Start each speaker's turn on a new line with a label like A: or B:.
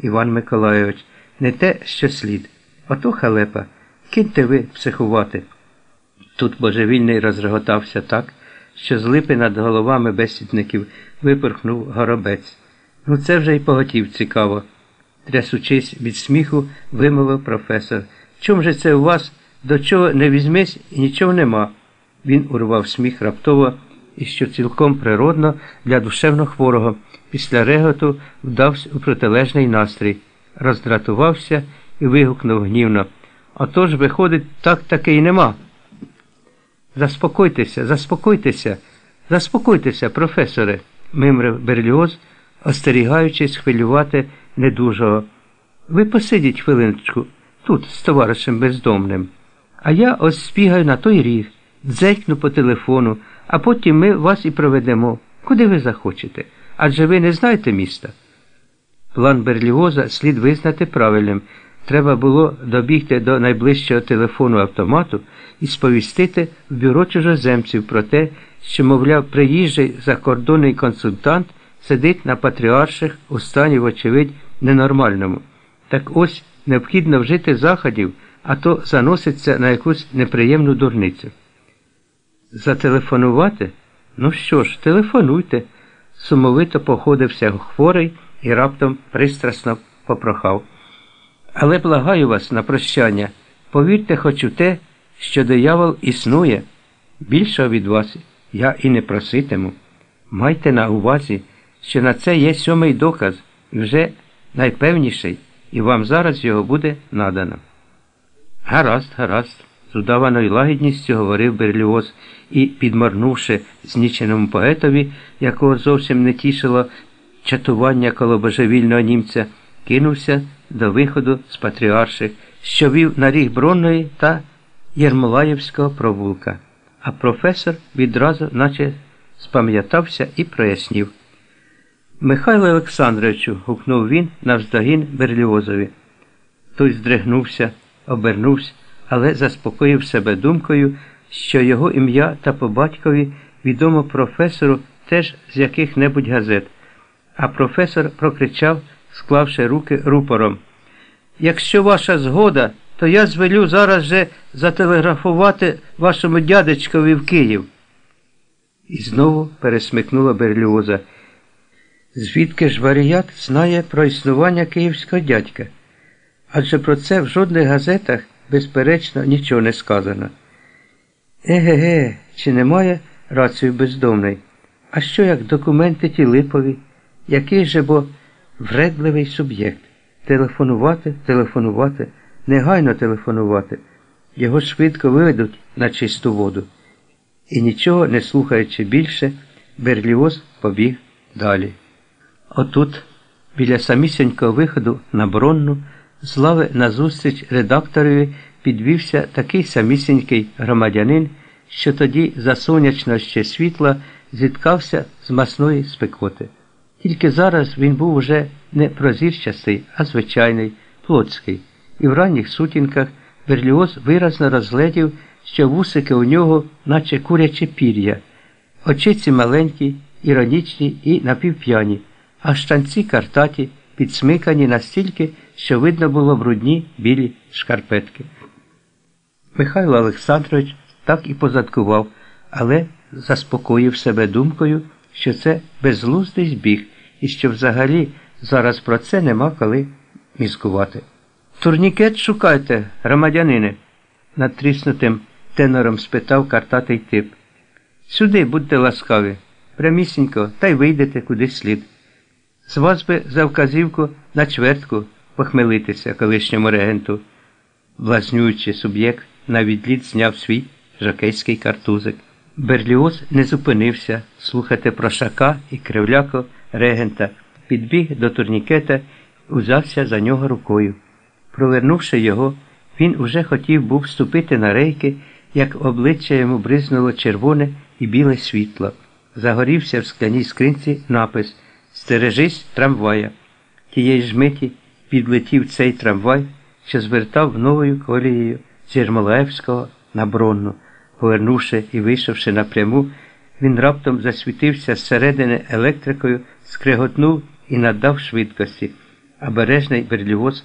A: Іван Миколайович. Не те, що слід. Ото халепа. Киньте ви психувати. Тут божевільний розреготався так, що з липи над головами бесідників випорхнув горобець. Ну це вже й поготів цікаво. Трясучись від сміху, вимовив професор. Чом же це у вас до чого не візьмись і нічого нема? Він урвав сміх раптово і що цілком природно для душевно хворого. Після реготу вдався у протилежний настрій, роздратувався і вигукнув гнівно. Отож, виходить, так таки й нема. Заспокойтеся, заспокойтеся, заспокойтеся, професоре, мимрив Берліоз, остерігаючись хвилювати недужого. Ви посидіть хвилиночку тут з товаришем бездомним. А я ось спігаю на той ріг, дзелькну по телефону, а потім ми вас і проведемо, куди ви захочете. Адже ви не знаєте міста. План Берліоза слід визнати правильним. Треба було добігти до найближчого телефону автомату і сповістити в бюро чужоземців про те, що, мовляв, приїжджий закордонний консультант сидить на патріарших у стані, вочевидь, ненормальному. Так ось необхідно вжити заходів, а то заноситься на якусь неприємну дурницю. Зателефонувати? Ну що ж, телефонуйте. Сумовито походився хворий і раптом пристрасно попрохав. Але благаю вас на прощання, повірте хоч у те, що диявол існує. Більшого від вас я і не проситиму. Майте на увазі, що на це є сьомий доказ, вже найпевніший, і вам зараз його буде надано. Гаразд, гаразд, з удаваною лагідністю говорив Берліоз і, підморнувши зніченому поетові, якого зовсім не тішило чатування коло божевільного німця, кинувся до виходу з патріарших, що вів на ріг Бронної та Єрмолаївського провулка. А професор відразу, наче спам'ятався і прояснів. Михайло Олександровичу, гукнув він навздогін Берліозові. Той здригнувся, обернувся, але заспокоїв себе думкою, що його ім'я та по батькові відомо професору теж з яких-небудь газет. А професор прокричав, склавши руки рупором. Якщо ваша згода, то я звелю зараз же зателеграфувати вашому дядечкові в Київ. І знову пересмикнула Берліоза. Звідки ж варіят знає про існування київського дядька? Адже про це в жодних газетах, безперечно, нічого не сказано. Еге-ге, чи немає рацію бездомний? А що як документи ті липові? Який же бо вредливий суб'єкт? Телефонувати, телефонувати, негайно телефонувати. Його швидко виведуть на чисту воду. І нічого не слухаючи більше, Берліоз побіг далі. Отут, біля самісінького виходу на бронну, з лави назустріч редакторові підвівся такий самісінький громадянин, що тоді за сонячного ще світла зіткався з масної спекоти. Тільки зараз він був уже не прозірчастий, а звичайний, плотський, і в ранніх сутінках Берліоз виразно розглядів, що вусики у нього, наче куряче пір'я, очиці маленькі, іронічні і напівп'яні, а штанці картаті, підсмикані настільки, що видно було брудні білі шкарпетки. Михайло Олександрович так і позадкував, але заспокоїв себе думкою, що це безглуздий збіг і що взагалі зараз про це нема коли мізкувати. Турнікет шукайте, громадянине, надтріснутим тенором спитав картатий тип. Сюди будьте ласкаві, прямісінько, та й вийдете куди слід. З би за вказівку на чвертку похмелитися колишньому регенту. Блазнюючи суб'єкт, на відліт зняв свій жокейський картузик. Берліоз не зупинився слухати про шака і кривляко регента, підбіг до турнікета узявся за нього рукою. Провернувши його, він уже хотів був вступити на рейки, як обличчя йому бризнуло червоне і біле світло. Загорівся в скляній скринці напис Стережись трамвая. Тієї ж миті підлетів цей трамвай, що звертав новою колією з Єрмолаєвського на Бронну. Повернувши і вийшовши напряму, він раптом засвітився зсередини електрикою, скреготнув і надав швидкості. Обережний бережний берліоз